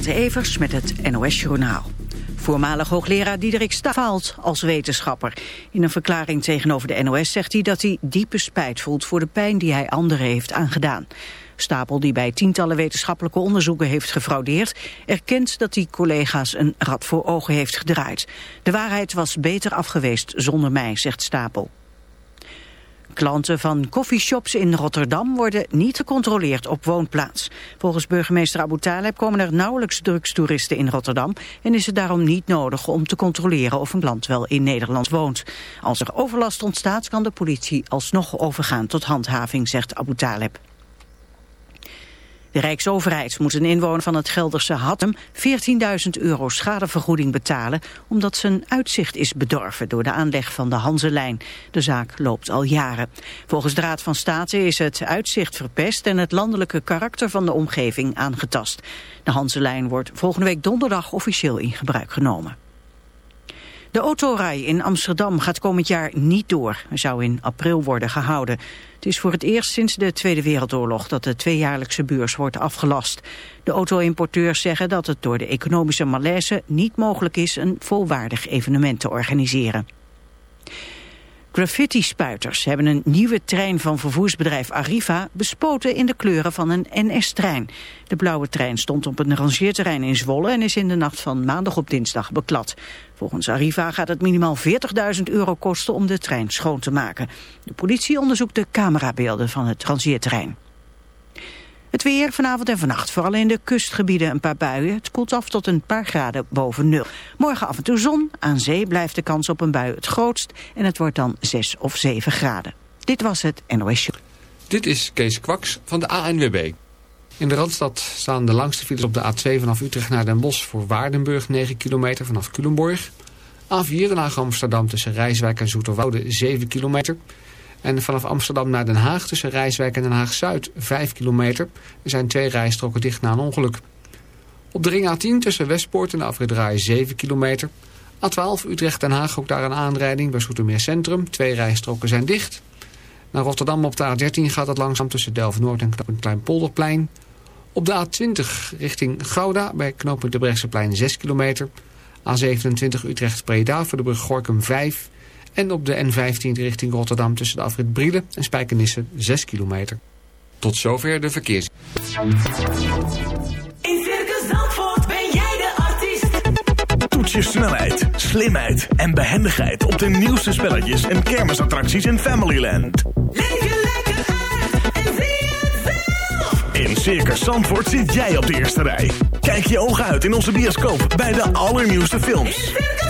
Renate Evers met het NOS Journaal. Voormalig hoogleraar Diederik Sta faalt als wetenschapper. In een verklaring tegenover de NOS zegt hij dat hij diepe spijt voelt voor de pijn die hij anderen heeft aangedaan. Stapel, die bij tientallen wetenschappelijke onderzoeken heeft gefraudeerd, erkent dat hij collega's een rad voor ogen heeft gedraaid. De waarheid was beter afgeweest zonder mij, zegt Stapel. Klanten van koffieshops in Rotterdam worden niet gecontroleerd op woonplaats. Volgens burgemeester Abu Taleb komen er nauwelijks drugstoeristen in Rotterdam en is het daarom niet nodig om te controleren of een klant wel in Nederland woont. Als er overlast ontstaat kan de politie alsnog overgaan tot handhaving, zegt Abu Taleb. De Rijksoverheid moet een inwoner van het Gelderse Hattem 14.000 euro schadevergoeding betalen omdat zijn uitzicht is bedorven door de aanleg van de Hanselijn. De zaak loopt al jaren. Volgens de Raad van State is het uitzicht verpest en het landelijke karakter van de omgeving aangetast. De Hanselijn wordt volgende week donderdag officieel in gebruik genomen. De autorij in Amsterdam gaat komend jaar niet door. Zou in april worden gehouden. Het is voor het eerst sinds de Tweede Wereldoorlog dat de tweejaarlijkse beurs wordt afgelast. De auto-importeurs zeggen dat het door de economische malaise niet mogelijk is een volwaardig evenement te organiseren. Graffiti-spuiters hebben een nieuwe trein van vervoersbedrijf Arriva bespoten in de kleuren van een NS-trein. De blauwe trein stond op een rangeerterrein in Zwolle en is in de nacht van maandag op dinsdag beklad. Volgens Arriva gaat het minimaal 40.000 euro kosten om de trein schoon te maken. De politie onderzoekt de camerabeelden van het rangeerterrein. Het weer vanavond en vannacht, vooral in de kustgebieden een paar buien. Het koelt af tot een paar graden boven nul. Morgen af en toe zon, aan zee blijft de kans op een bui het grootst... en het wordt dan 6 of 7 graden. Dit was het NOS Show. Dit is Kees Kwaks van de ANWB. In de Randstad staan de langste files op de A2 vanaf Utrecht naar Den Bosch... voor Waardenburg 9 kilometer vanaf Culemborg. A4 Den Haag Amsterdam tussen Rijswijk en Zoeterwoude 7 kilometer... En vanaf Amsterdam naar Den Haag tussen Rijswijk en Den Haag-Zuid 5 kilometer. Er zijn twee rijstroken dicht na een ongeluk. Op de ring A10 tussen Westpoort en de afrit 7 kilometer. A12 Utrecht-Den Haag ook daar een aanrijding bij Soetermeer Centrum. Twee rijstroken zijn dicht. Naar Rotterdam op de A13 gaat het langzaam tussen Delft-Noord en knooppunt Kleinpolderplein. Op de A20 richting Gouda bij knooppunt de Brechtseplein 6 kilometer. A27 Utrecht-Breda voor de brug Gorkum 5 en op de N15 richting Rotterdam tussen de afrit Brielen en Spijkenisse 6 kilometer. Tot zover de verkeers. In Circus Zandvoort ben jij de artiest. Toets je snelheid, slimheid en behendigheid op de nieuwste spelletjes en kermisattracties in Familyland. Leef je lekker uit en zie het zelf. In Circus Zandvoort zit jij op de eerste rij. Kijk je ogen uit in onze bioscoop bij de allernieuwste films. In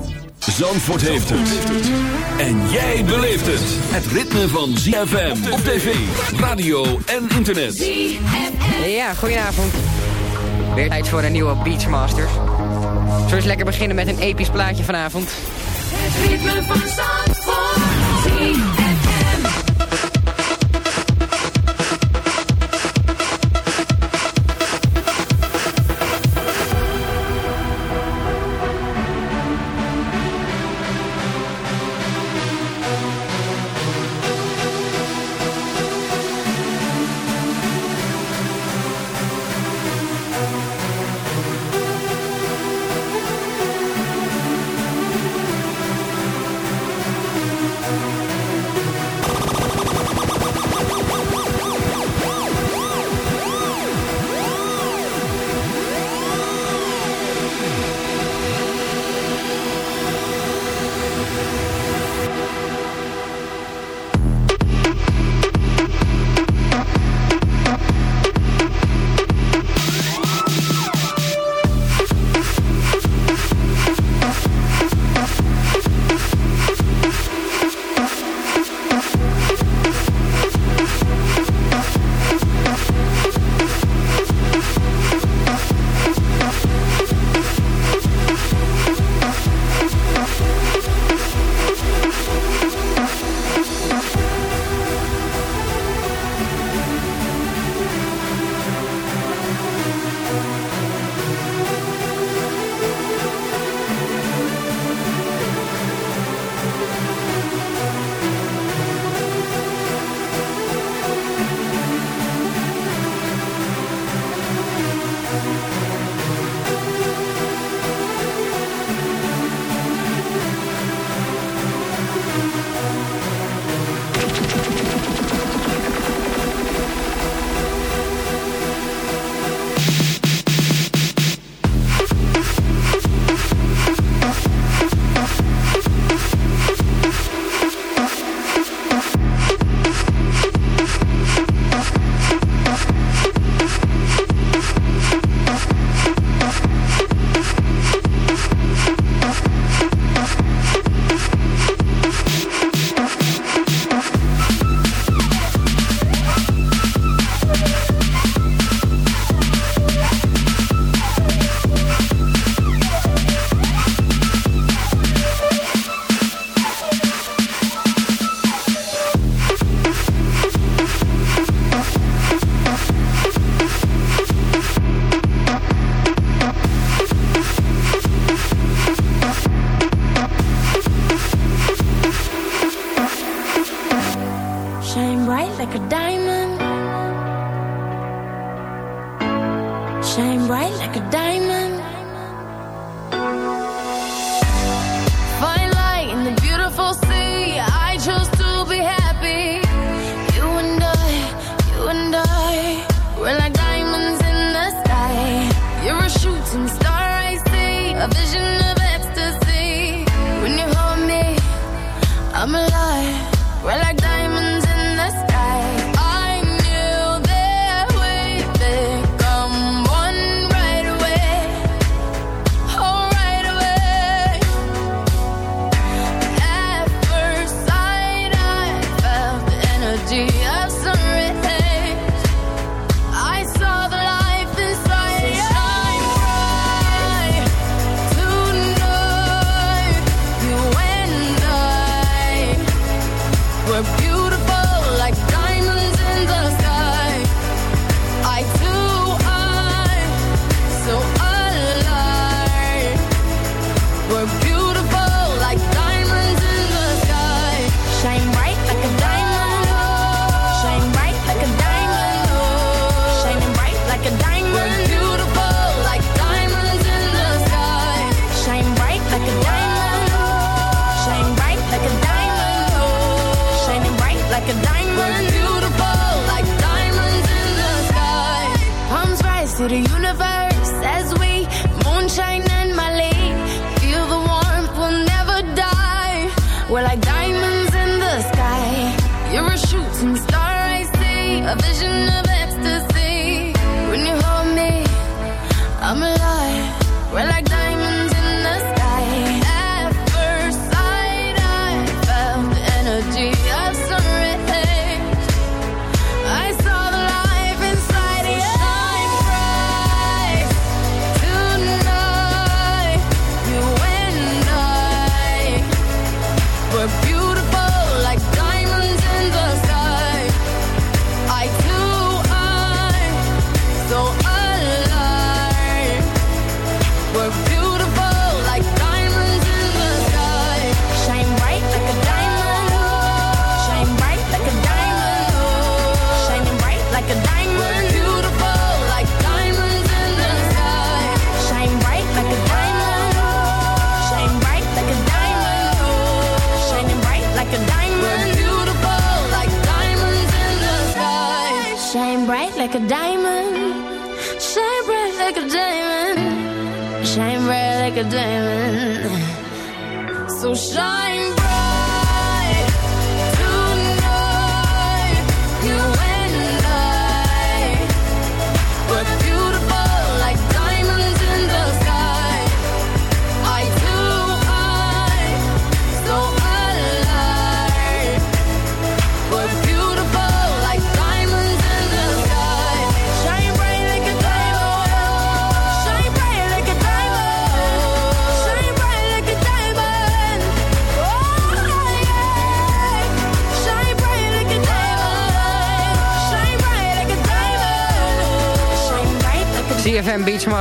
Zandvoort heeft het. En jij beleeft het. Het ritme van ZFM op tv, radio en internet. Ja, goedenavond. Weer tijd voor een nieuwe Beachmasters. Zullen we eens lekker beginnen met een episch plaatje vanavond? Het ritme van Zandvoort.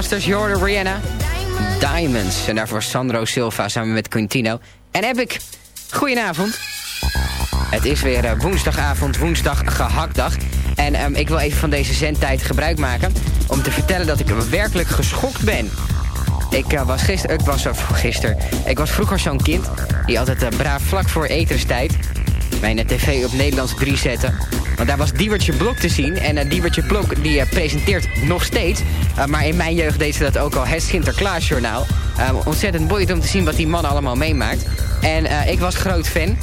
Beachmasters, Jordan Rihanna. Diamonds. En daarvoor Sandro Silva samen met Quintino. En Epic. Goedenavond. Het is weer eh, woensdagavond, woensdag gehaktdag. En ehm, ik wil even van deze zendtijd gebruik maken... om te vertellen dat ik werkelijk geschokt ben. Ik uh, was gisteren, ik was uh, gisteren, ik was vroeger zo'n kind die altijd uh, braaf vlak voor etenstijd mijn tv op Nederlands 3 zette. Want daar was Diewertje Blok te zien. En uh, Diewertje Blok die presenteert nog steeds. maar in mijn jeugd deed ze dat ook al, het Sinterklaasjournaal. ontzettend boeiend om te zien wat die man allemaal meemaakt. En ik was groot fan.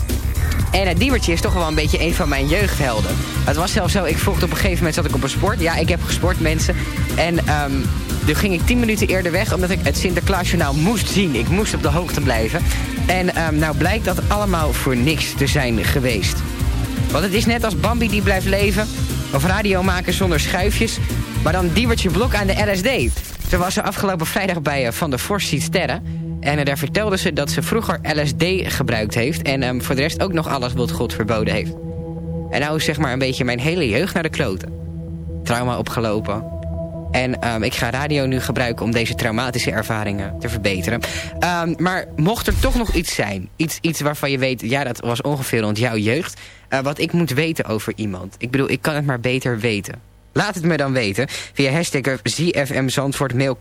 En het Diewertje is toch wel een beetje een van mijn jeugdhelden. Het was zelfs zo, ik volgde op een gegeven moment zat ik op een sport. Ja, ik heb gesport mensen. En um, toen ging ik 10 minuten eerder weg, omdat ik het Sinterklaasjournaal moest zien. Ik moest op de hoogte blijven. En um, nou blijkt dat allemaal voor niks te zijn geweest. Want het is net als Bambi die blijft leven. Of radio maken zonder schuifjes. Maar dan Diewertje Blok aan de LSD. Ze was er afgelopen vrijdag bij uh, Van der Forst ziet sterren. En uh, daar vertelde ze dat ze vroeger LSD gebruikt heeft. En um, voor de rest ook nog alles wat God verboden heeft. En nou is zeg maar een beetje mijn hele jeugd naar de kloten. Trauma opgelopen. En ehm, ik ga radio nu gebruiken om deze traumatische ervaringen te verbeteren. Ehm, maar mocht er toch nog iets zijn, iets, iets waarvan je weet... ja, dat was ongeveer rond jouw jeugd... eh, wat ik moet weten over iemand. Ik bedoel, ik kan het maar beter weten. Laat het me dan weten via hashtag ZFM mail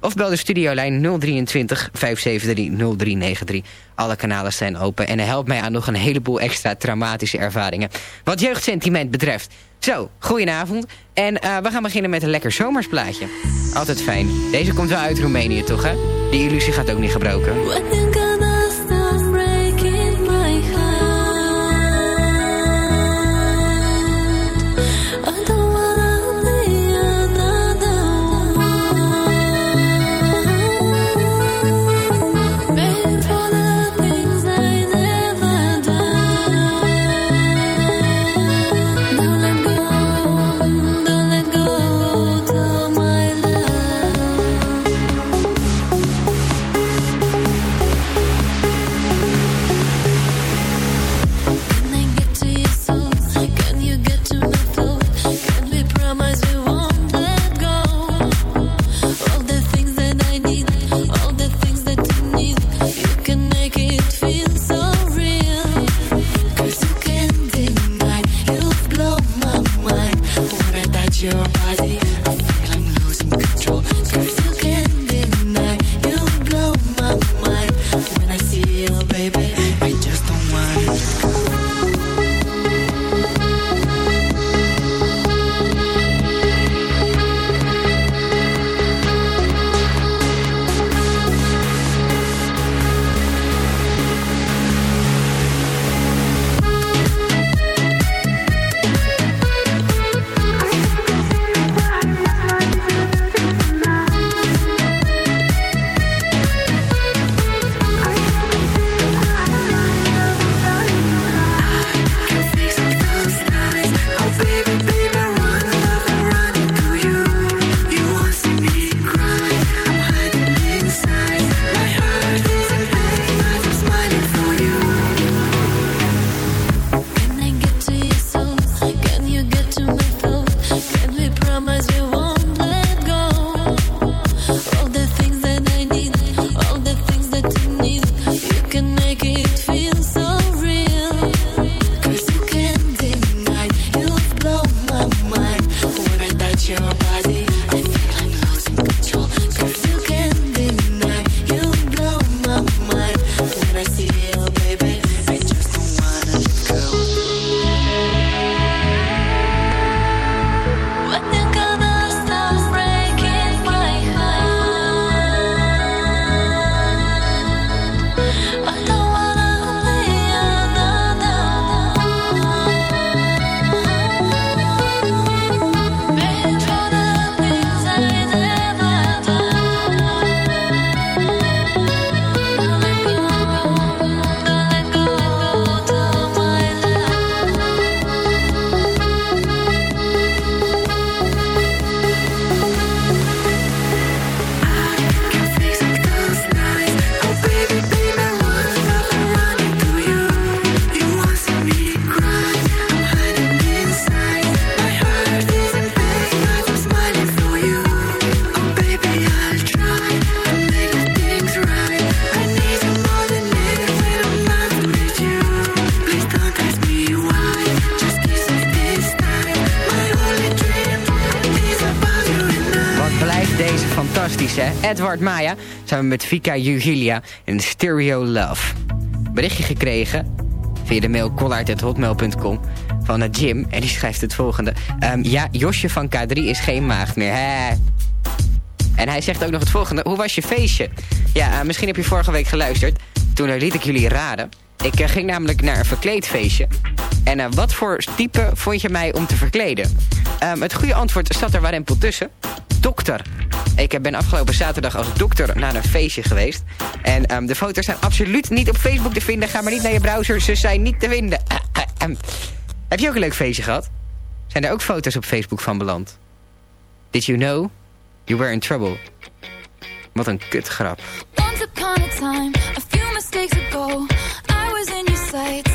of bel de studiolijn 023 573 0393. Alle kanalen zijn open en helpt mij aan nog een heleboel extra traumatische ervaringen. Wat jeugdsentiment betreft. Zo, goedenavond. En eh, we gaan beginnen met een lekker zomersplaatje. Altijd fijn. Deze komt wel uit Roemenië, toch hè? Die illusie gaat ook niet gebroken. Edward Maya, samen met Vika Jugilia in Stereo Love. Berichtje gekregen via de mail kollaard.hotmail.com van Jim. En die schrijft het volgende. Ehm, ja, Josje van K3 is geen maagd meer. Hè? En hij zegt ook nog het volgende. Hoe was je feestje? Ja, eh, misschien heb je vorige week geluisterd. Toen liet ik jullie raden. Ik eh, ging namelijk naar een verkleedfeestje. En eh, wat voor type vond je mij om te verkleden? Ehm, het goede antwoord staat er warempel tussen. Dokter. Ik ben afgelopen zaterdag als dokter naar een feestje geweest. En ehm, de foto's zijn absoluut niet op Facebook te vinden. Ga maar niet naar je browser, ze zijn niet te vinden. Ehm, heb je ook een leuk feestje gehad? Zijn er ook foto's op Facebook van beland? Did you know? You were in trouble. Wat een kutgrap. Once upon a time, a few mistakes ago, I was in your sights.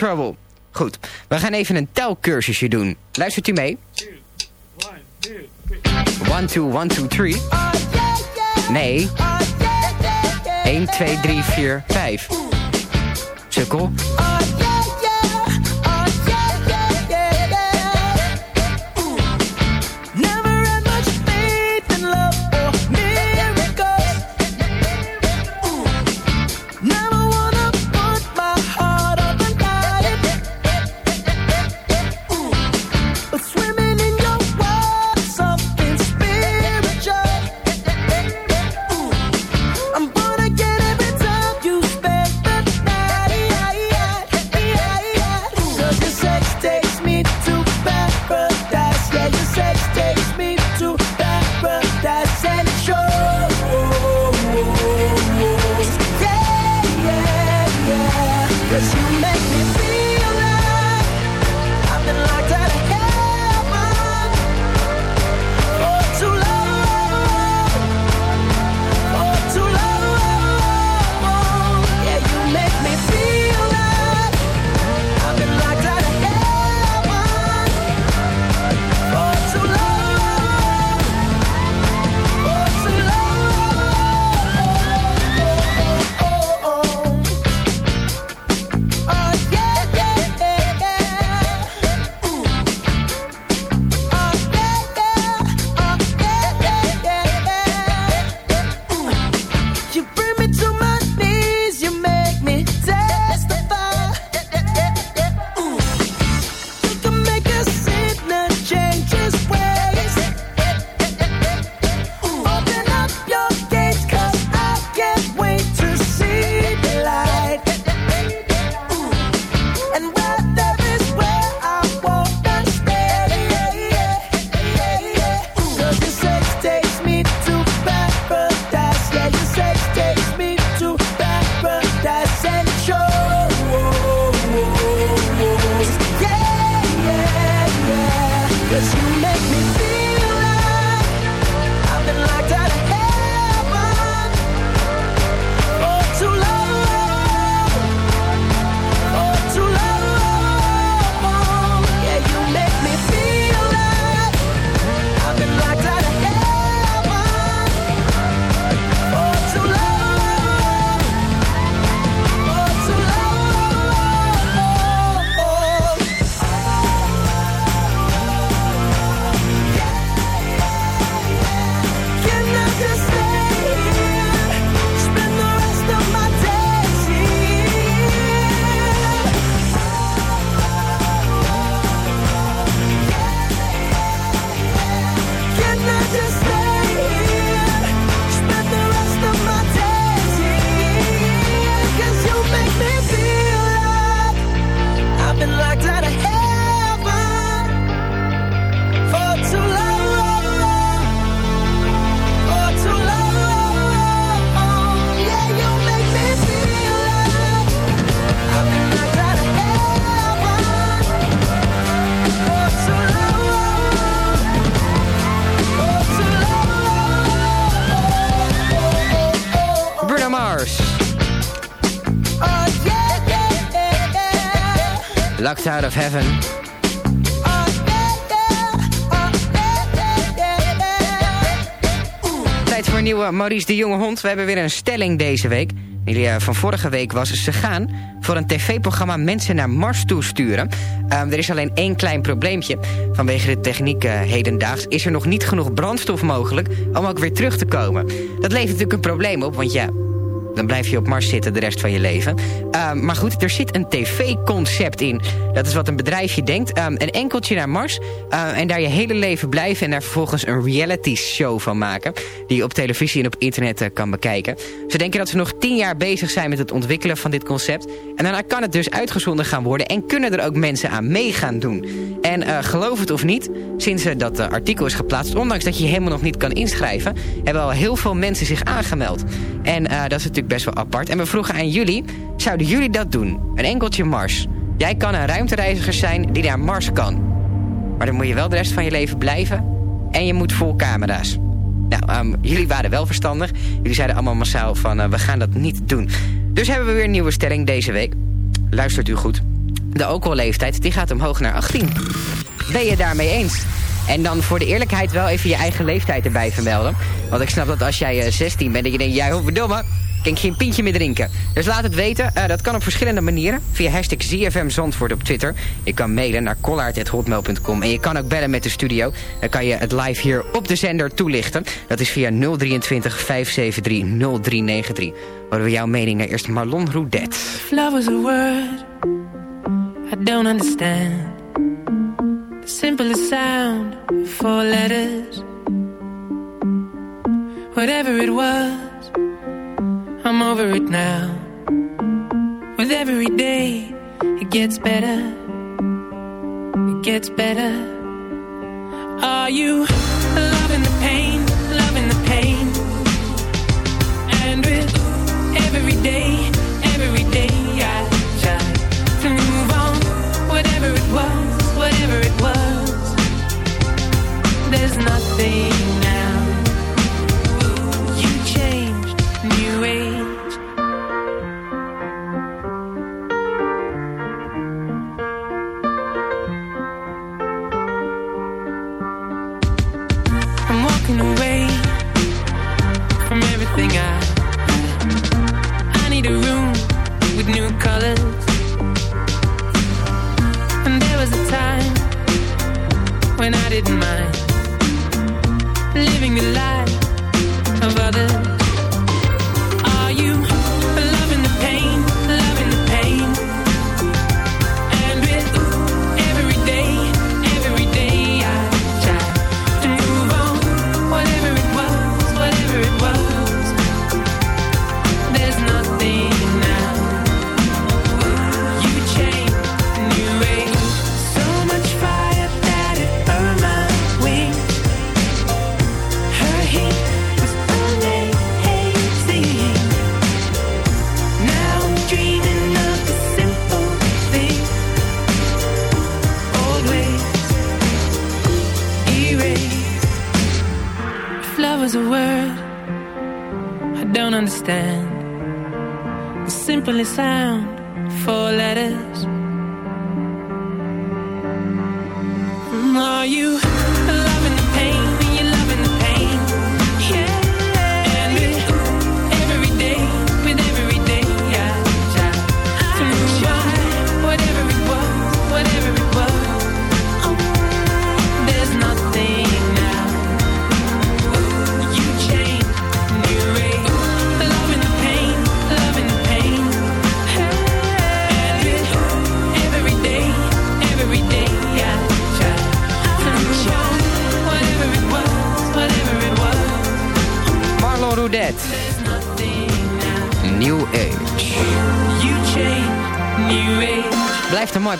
Trouble. Goed, we gaan even een telcursusje doen. Luistert u mee? 1, 2, 1, 2, 3. Nee. 1, 2, 3, 4, 5. Sukkel. Out of Heaven. Tijd voor een nieuwe Maurice de Jonge Hond. We hebben weer een stelling deze week. Die eh, van vorige week was... ze gaan voor een tv-programma mensen naar Mars toesturen. Um, er is alleen één klein probleempje. Vanwege de techniek uh, hedendaags is er nog niet genoeg brandstof mogelijk... om ook weer terug te komen. Dat levert natuurlijk een probleem op, want ja... Dan blijf je op Mars zitten de rest van je leven. Uh, maar goed, er zit een tv-concept in. Dat is wat een bedrijfje denkt. Um, een enkeltje naar Mars. Uh, en daar je hele leven blijven. En daar vervolgens een reality show van maken. Die je op televisie en op internet uh, kan bekijken. Ze denken dat ze nog tien jaar bezig zijn met het ontwikkelen van dit concept. En daarna kan het dus uitgezonden gaan worden. En kunnen er ook mensen aan mee gaan doen. En uh, geloof het of niet, sinds uh, dat artikel is geplaatst... ondanks dat je je helemaal nog niet kan inschrijven... hebben al heel veel mensen zich aangemeld. En dat is natuurlijk best wel apart. En we vroegen aan jullie, zouden jullie dat doen? Een enkeltje Mars. Jij kan een ruimtereiziger zijn die naar Mars kan. Maar dan moet je wel de rest van je leven blijven. En je moet vol camera's. Nou, um, jullie waren wel verstandig. Jullie zeiden allemaal massaal van, uh, we gaan dat niet doen. Dus hebben we weer een nieuwe stelling deze week. Luistert u goed. De alcoholleeftijd die gaat omhoog naar 18. Ben je daarmee eens? En dan voor de eerlijkheid wel even je eigen leeftijd erbij vermelden. Want ik snap dat als jij uh, 16 bent, dat je denkt, jij ja, verdomme kan ik geen pintje meer drinken. Dus laat het weten. Uh, dat kan op verschillende manieren. Via hashtag ZFM Zandvoort op Twitter. Je kan mailen naar kollaard.hotmail.com. En je kan ook bellen met de studio. Dan kan je het live hier op de zender toelichten. Dat is via 023 573 0393. Horen we jouw mening naar eerst Marlon Roudet. Love is a word I don't understand The simplest sound Four letters Whatever it was I'm over it now. With every day, it gets better. It gets better. Are you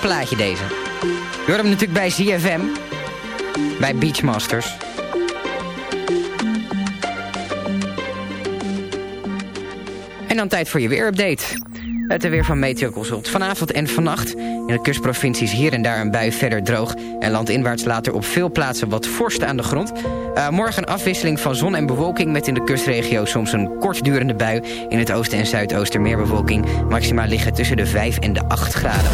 plaatje deze. Je hoort hem natuurlijk bij ZFM. Bij Beachmasters. En dan tijd voor je weerupdate. Het weer van Meteoconsult Vanavond en vannacht in de kustprovincies hier en daar een bui verder droog. En landinwaarts later op veel plaatsen wat vorst aan de grond. Uh, morgen afwisseling van zon en bewolking met in de kustregio soms een kortdurende bui. In het oosten en zuidoosten meer bewolking. Maxima liggen tussen de 5 en de 8 graden.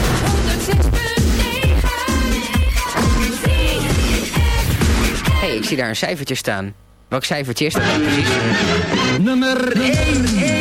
Hey, ik zie daar een cijfertje staan. Welk cijfertje is dat precies? Nummer 1.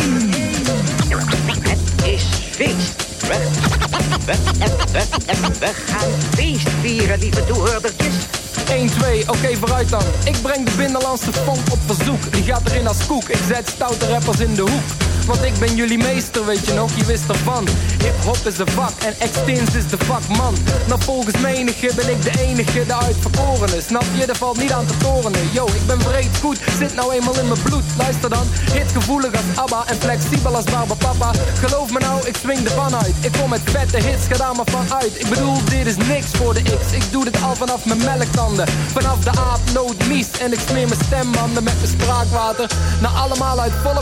We, gaan feest vieren, lieve toehoordertjes. 1, 2, oké vooruit dan. Ik breng de binnenlandse funk op verzoek. Die gaat erin als koek. Ik zet stoute rappers in de hoek. Want ik ben jullie meester, weet je nog, je wist ervan. Hip-hop is de vak en Extins is de vakman. Nou, volgens menige ben ik de enige, de uitverkorene. Snap je, er valt niet aan te torenen. Yo, ik ben breed goed, zit nou eenmaal in mijn bloed. Luister dan, hitgevoelig als ABBA en flexibel als Papa. Geloof me nou, ik swing ervan uit. Ik kom met vette hits, ga daar maar van uit. Ik bedoel, dit is niks voor de X. Ik doe dit al vanaf mijn Vanaf de aap, nood, mies. En ik smeer mijn stembanden met mijn spraakwater. Nou, allemaal uit volle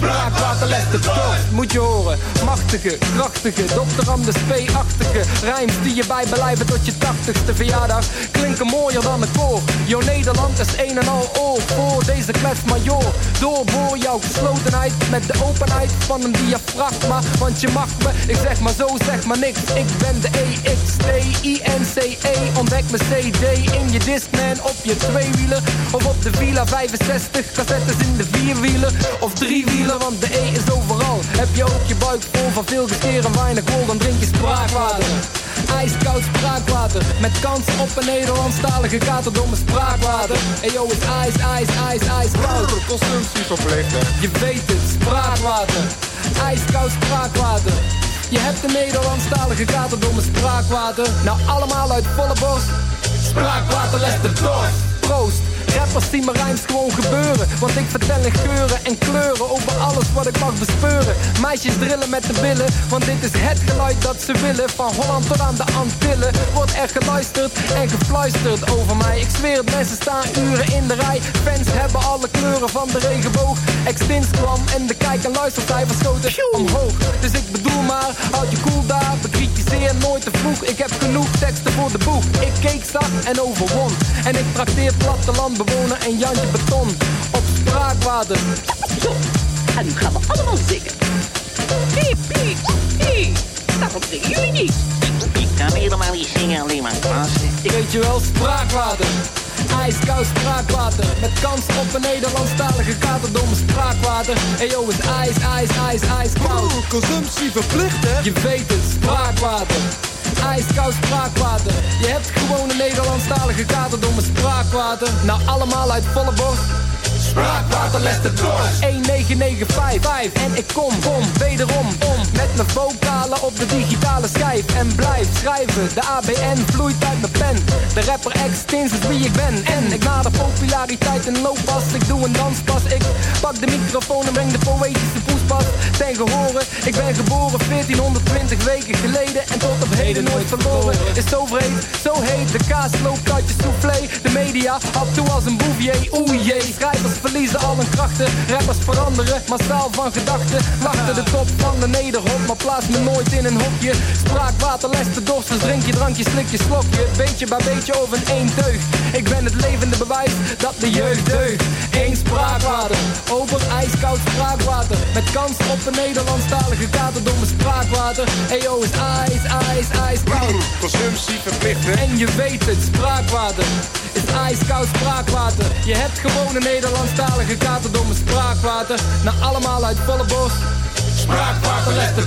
bos. Spraakwaterles de moet je horen. Machtige, krachtige, dokter Anders P-achtige. Rijms die je bijbelijven tot je tachtigste verjaardag. Klinken mooier dan de koor. Jo Nederland is een en al oor voor deze klets major. Doorboor jouw geslotenheid met de openheid van een diafragma. Want je mag me, ik zeg maar zo, zeg maar niks. Ik ben de E-X-T-I-N-C-E. Ontdek mijn CD in je Discman op je tweewieler. Of op de Villa 65, cassettes in de vierwieler. Of driewieler, want de E is overal. Heb je ook je buik vol van veel gekeer en weinig wol, dan drink je spraakwater. Ijskoud spraakwater, met kans op een Nederlandstalige katerdomme spraakwater. En yo, is ijs, ijs, ijs, ijskoud. Consumptie verplicht, hè? Je weet het, spraakwater. Ijskoud spraakwater. Je hebt een Nederlandstalige katerdomme spraakwater. Nou, allemaal uit volle borst. Spraakwater, les de dorst. Proost. Rappers zien mijn rijms gewoon gebeuren. Want ik vertel in geuren en kleuren Over alles wat ik mag bespeuren. Meisjes drillen met de billen Want dit is het geluid dat ze willen. Van Holland tot aan de Antillen Wordt er geluisterd en gefluisterd over mij. Ik zweer het, mensen staan uren in de rij. Fans hebben alle kleuren van de regenboog. Extins kwam en de kijk- en luistercijfers schoten omhoog. Dus ik bedoel maar, houd je cool daar. Bekritiseer nooit te vroeg. Ik heb genoeg teksten voor de boeg Ik keek zag en overwon. En ik trakteer platteland bewoner en Jantje Beton op spraakwater. Zo, en nu gaan we allemaal zingen. Piep, piep, piep. Daarom zingen jullie niet. Ik kan helemaal niet zingen, alleen maar dansen. Ik weet je wel, spraakwater. Ijskoud spraakwater. Met kans op een Nederlandstalige katerdomme spraakwater. En yo, is ijs, ijs, ijs, ijskoud. Oeh, consumptie verplicht, hè? Je weet het, spraakwater. Ijskoud spraakwater. Je hebt gewoon een Nederlandstalige katerdomme Nou, allemaal uit volle borst. Spraakwater, les de dorst. 1995 En ik kom, kom, wederom om Met mijn vocalen op de digitale schijf. En blijf schrijven, de ABN vloeit uit mijn pen. De rapper Extins is wie ik ben. En ik nader populariteit en looppas Ik doe een danspas, ik pak de microfoon En breng de poëtische poespas. Ten gehore Ik ben geboren 1420 weken geleden. En tot op heden nooit verloren. Is zo vreed, zo heet De kaas. Loopt uit je soufflé. De media had toe als een bouvier. Oeh jee, schrijvers verliezen al hun krachten. Rappers veranderen, massaal van gedachten. Wachten de top van de nederhop Maar plaats me nooit in een hokje. Spraakwater, les de dorst Dus drink je drankje, slik je slokje. Beetje bij beetje over een één deugd Ik ben het levende bewijs dat de jeugd deugt. Eén spraakwater, over ijskoud spraakwater. Met kans op een Nederlandstalige katerdomme spraakwater. Eyo is ijs, ijs, ijskoud Consumptie verplicht? En je weet het, spraakwater is ijskoud spraakwater. Je hebt gewoon een Nederlandstalige katerdomme spraakwater. Nou allemaal uit volle Spraakwater, let de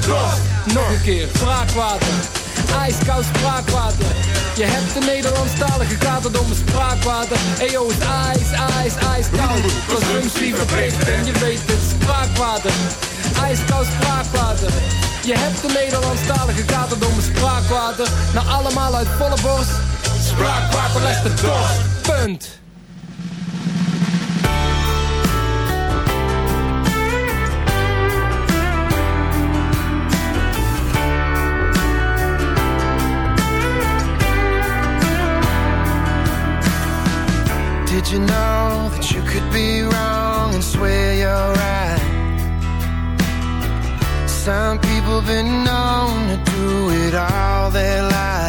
Nog een keer, spraakwater. Ijskoud spraakwater. Je hebt een Nederlandstalige katerdomme spraakwater. Eyo is ijs, ijs, ijskoud. Consumptie verplicht en je weet het, spraakwater. Ijskoud spraakwater. Je hebt een Nederlandstalige katerdomme spraakwater. Nou allemaal uit volle Spraakwater, les de dorst Punt Did you know that you could be wrong and swear you're right? Some people been known to do it all their lives.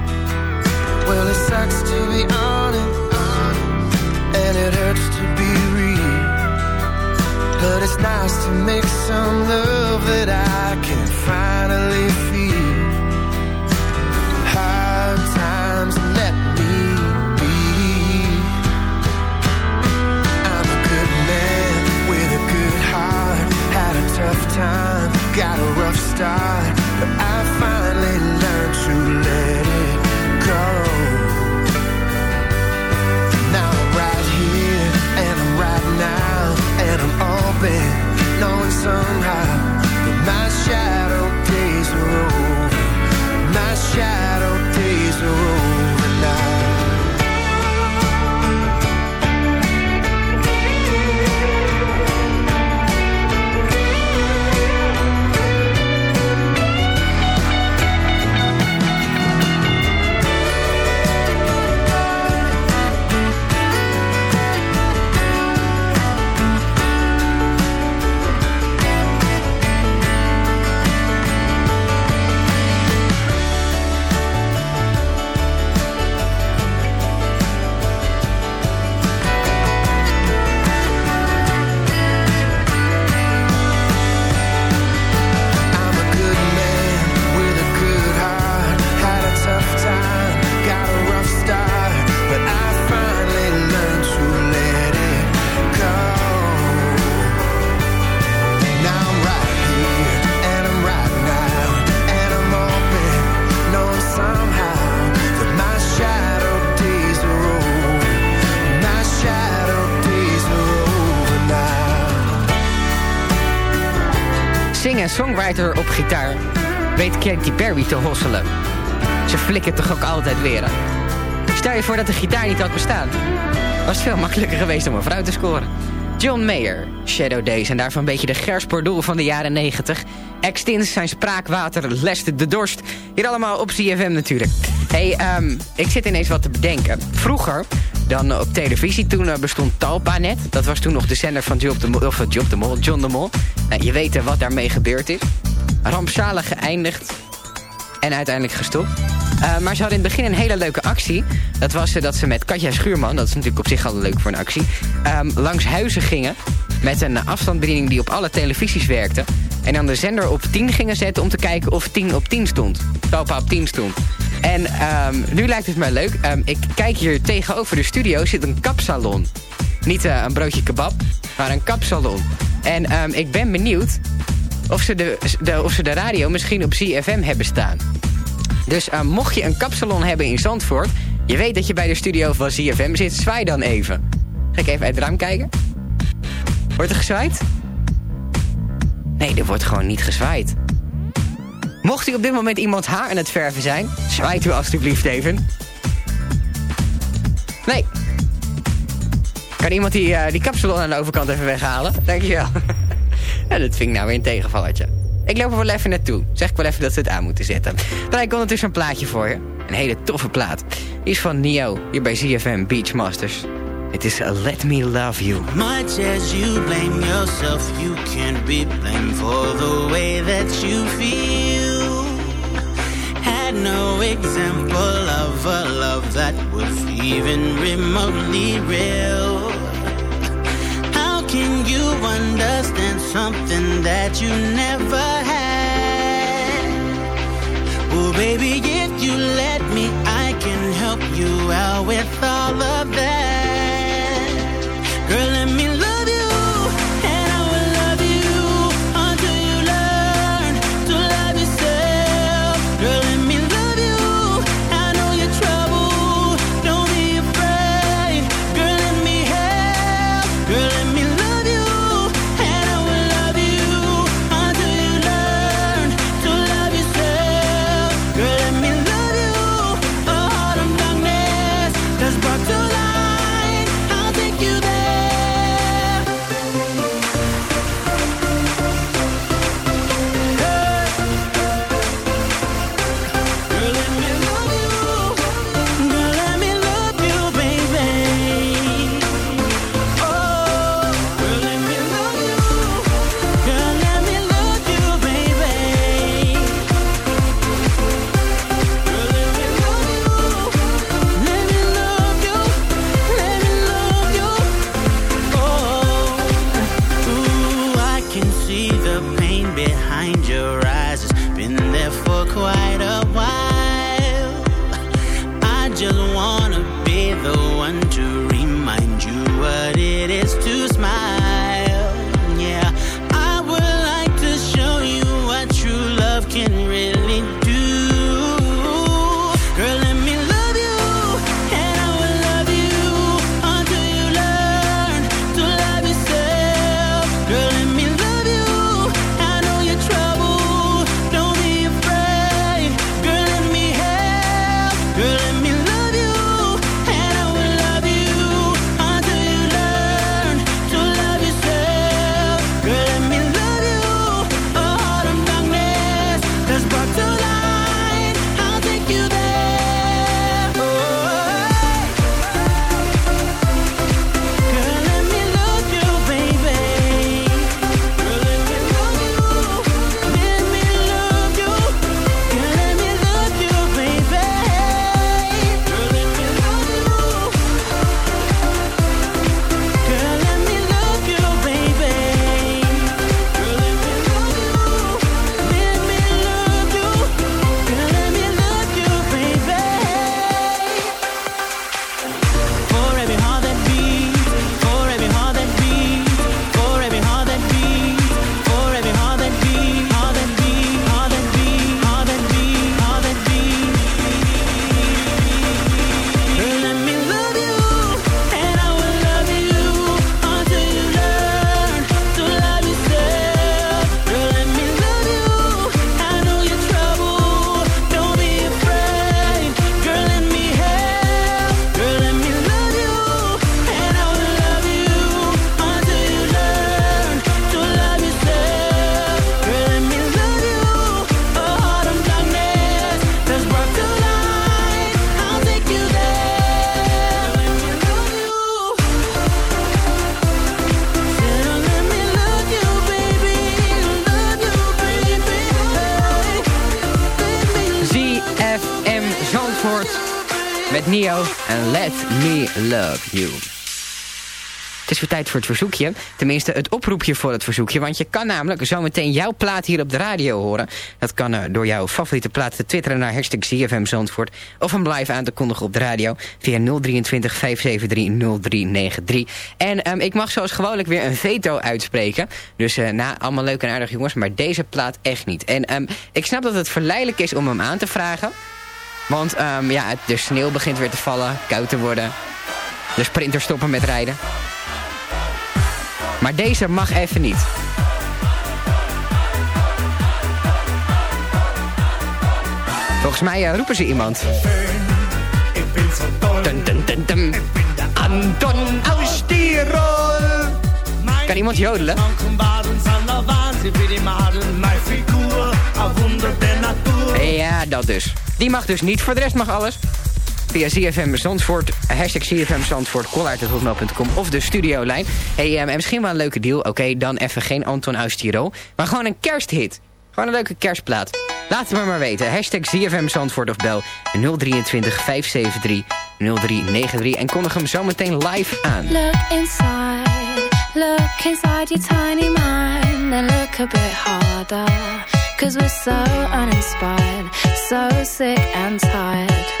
Well, it sucks to be honest, and it hurts to be real. But it's nice to make some love that I can finally feel. Hard times let me be. I'm a good man with a good heart. Had a tough time, got a rough start, somehow gitaar weet Katy Perry te hosselen. Ze flikkert toch ook altijd weer. Stel je voor dat de gitaar niet had bestaan. Was veel makkelijker geweest om een vrouw te scoren. John Mayer, Shadow Days en daarvan een beetje de gerspoordoel van de jaren 90. Extins, zijn spraakwater, leste de dorst. Hier allemaal op CFM natuurlijk. hey, ehm, ik zit ineens wat te bedenken. Vroeger, dan op televisie, toen eh, bestond Talpa net. Dat was toen nog de zender van Job de Mol, of, eh, Job de Mol, John de Mol. Nou, je weet eh, wat daarmee gebeurd is. Rampzalig geëindigd en uiteindelijk gestopt. Uh, maar ze hadden in het begin een hele leuke actie. Dat was uh, dat ze met Katja Schuurman, dat is natuurlijk op zich al leuk voor een actie... Um, langs huizen gingen met een afstandsbediening die op alle televisies werkte... en dan de zender op 10 gingen zetten om te kijken of 10 op 10 stond. Talpa op 10 stond. En um, nu lijkt het mij leuk. Um, ik kijk hier tegenover de studio zit een kapsalon. Niet uh, een broodje kebab, maar een kapsalon. En ik ben benieuwd of ze de, of ze de radio misschien op ZFM hebben staan. Dus uh, mocht je een kapsalon hebben in Zandvoort... je weet dat je bij de studio van ZFM zit, zwaai dan even. Ga ik even uit het raam kijken? Wordt er gezwaaid? Nee, er wordt gewoon niet gezwaaid. Mocht u op dit moment iemand haar aan het verven zijn... zwaait u alstublieft even. Nee. Kan iemand die, uh, die kapsalon aan de overkant even weghalen? Dankjewel. Ja, dat vind nou weer een tegenvalletje. Ik loop er wel even naartoe. Zeg ik wel even dat ze het aan moeten zetten. Dan ik ondertussen een plaatje voor je. Een hele toffe plaat. Die is van Nio, hier bij ZFM Beachmasters. Het is uh, Let Me Love You. Much as you blame yourself, you can't be blamed for the way that you feel. Had no example of a love that was even remotely real. You understand something that you never had? Well, baby, if you let me, I can help you out with all of that. Het is weer tijd voor het verzoekje. Tenminste, het oproepje voor het verzoekje. Want je kan namelijk zometeen jouw plaat hier op de radio horen. Dat kan eh, door jouw favoriete plaat te twitteren naar hashtag ZFM Zandvoort. Of hem live aan te kondigen op de radio via 023 573 0393. En ehm, ik mag zoals gewoonlijk weer een veto uitspreken. Dus uh, nou, allemaal leuk en aardig jongens. Maar deze plaat echt niet. En ehm, ik snap dat het verleidelijk is om hem aan te vragen. Want ehm, ja, de sneeuw begint weer te vallen, koud te worden. De sprinters stoppen met rijden. Maar deze mag even niet. Volgens mij uh, roepen ze iemand. Anton. Kan iemand jodelen? Ja, dat dus. Die mag dus niet, voor de rest mag alles. Via ZFM Zandvoort, hashtag ZFM Zandvoort, of de studiolijn. Hey, en misschien wel een leuke deal. Oké, dan even geen Anton aus Tirol. Maar gewoon een kersthit. Gewoon een leuke kerstplaat. Laat het me maar weten. Hashtag ZFM Zandvoort of bel 023 573 0393. En kondig hem zometeen live aan. Look inside, look inside your tiny mind and look a bit harder. Cause we're so uninspired, so sick and tired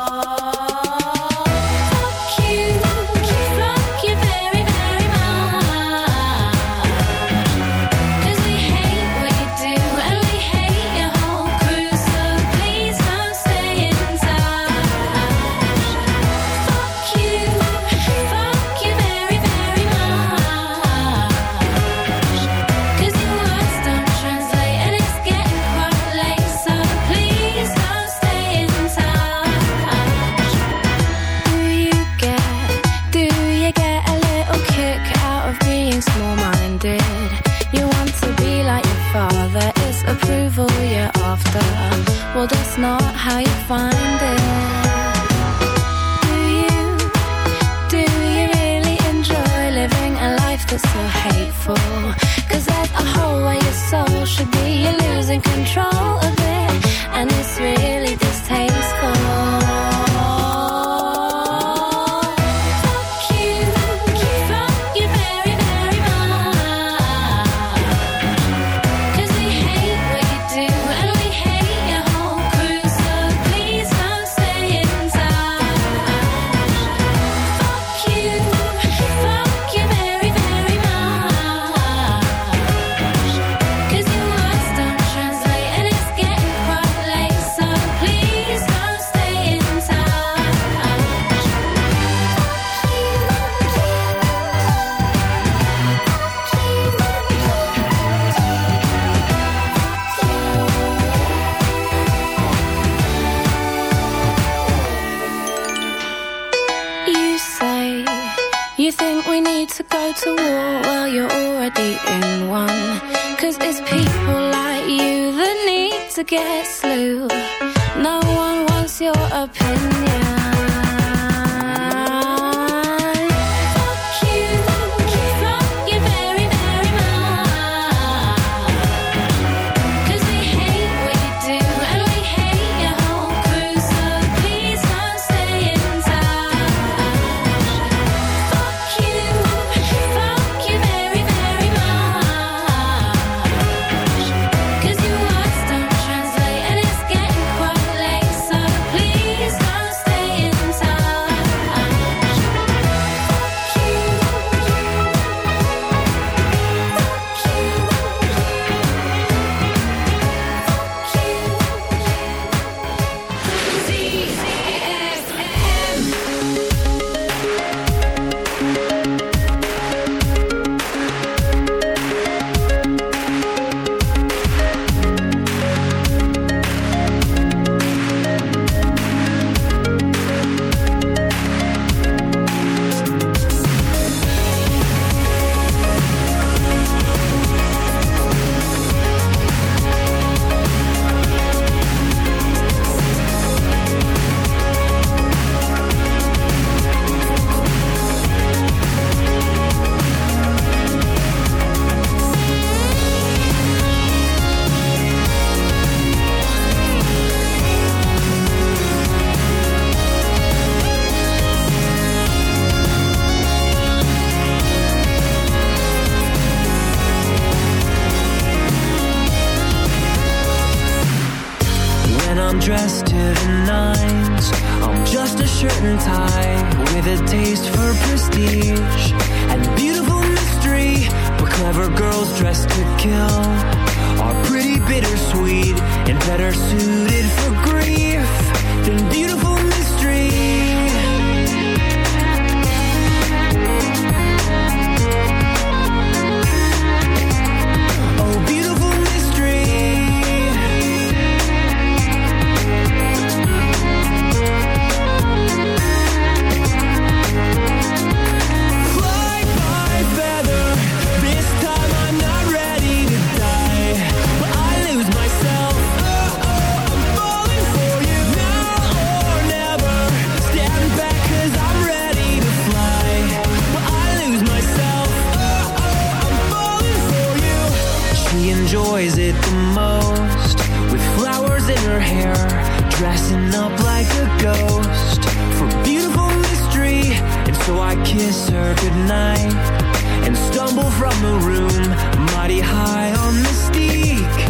Control of it, and it's really distasteful. To get slew. The most. With flowers in her hair, dressing up like a ghost. For beautiful mystery. And so I kiss her goodnight. And stumble from the room, mighty high on mystique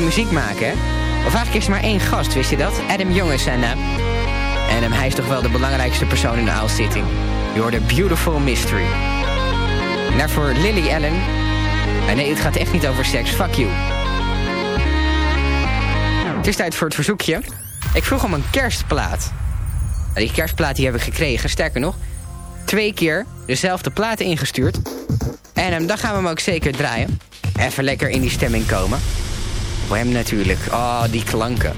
muziek maken? Of eigenlijk is er maar één gast, wist je dat? Adam Young is zijn naam. En hem, hij is toch wel de belangrijkste persoon in de Owl Sitting. Je hoorde Beautiful Mystery. En daarvoor Lily Allen. En nee, het gaat echt niet over seks. Fuck you. Het is tijd voor het verzoekje. Ik vroeg om een kerstplaat. Nou, die kerstplaat die heb ik gekregen. Sterker nog, twee keer dezelfde plaat ingestuurd. En dan gaan we hem ook zeker draaien. Even lekker in die stemming komen. Hem natuurlijk. Oh, die klanken.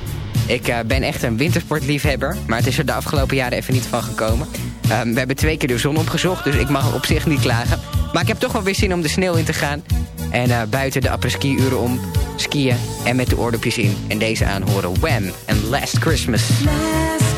Ik eh, ben echt een wintersportliefhebber, maar het is er de afgelopen jaren even niet van gekomen. Ehm, we hebben twee keer de zon opgezocht, dus ik mag op zich niet klagen. Maar ik heb toch wel weer zin om de sneeuw in te gaan. En eh, buiten de après-ski uren om skiën en met de oordopjes in. En deze aanhoren Wham! en Last Christmas. Last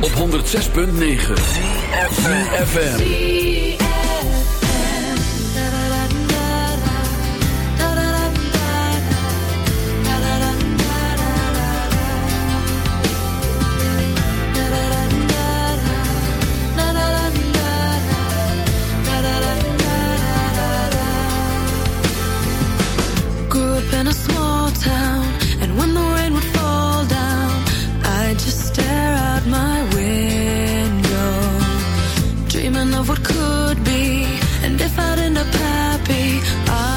Op 106.9 FM. I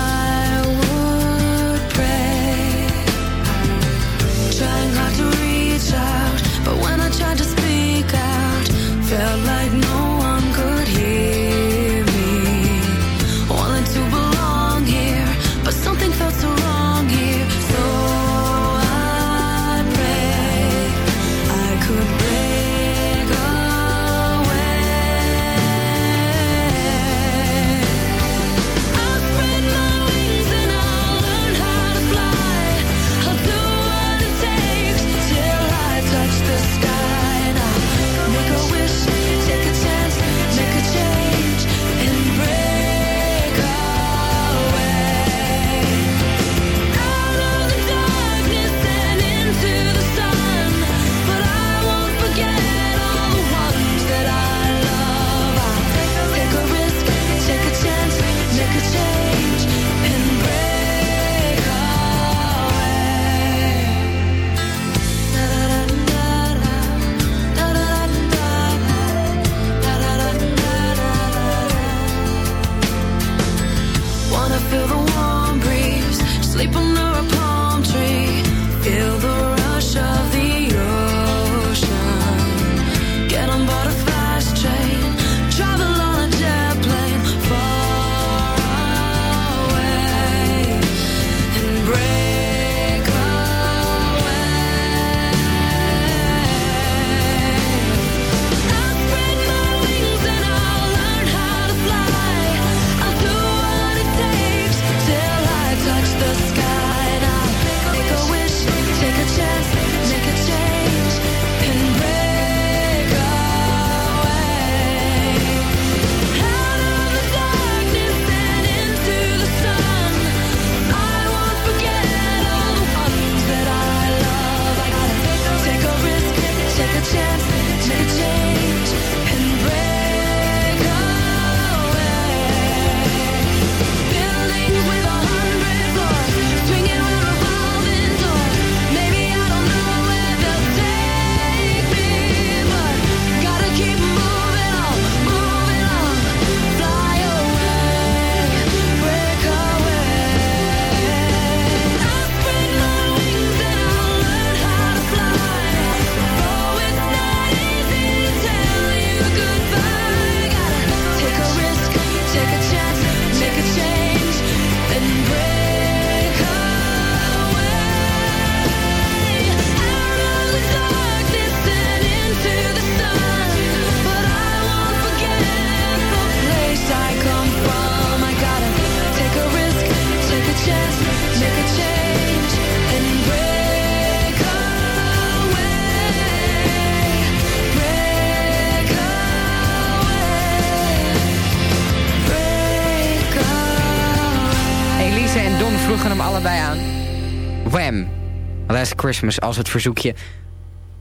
Christmas als het verzoekje.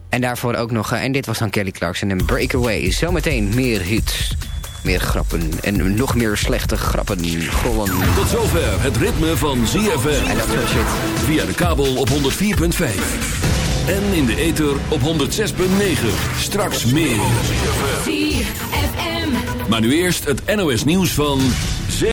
En daarvoor ook nog, eh, en dit was dan Kelly Clarkson en Breakaway. Zometeen meer hits, meer grappen en nog meer slechte grappen. Tot zover het ritme van ZFM. En dat was het. Via de kabel op 104.5. En in de ether op 106.9. Straks meer. Maar nu eerst het NOS nieuws van...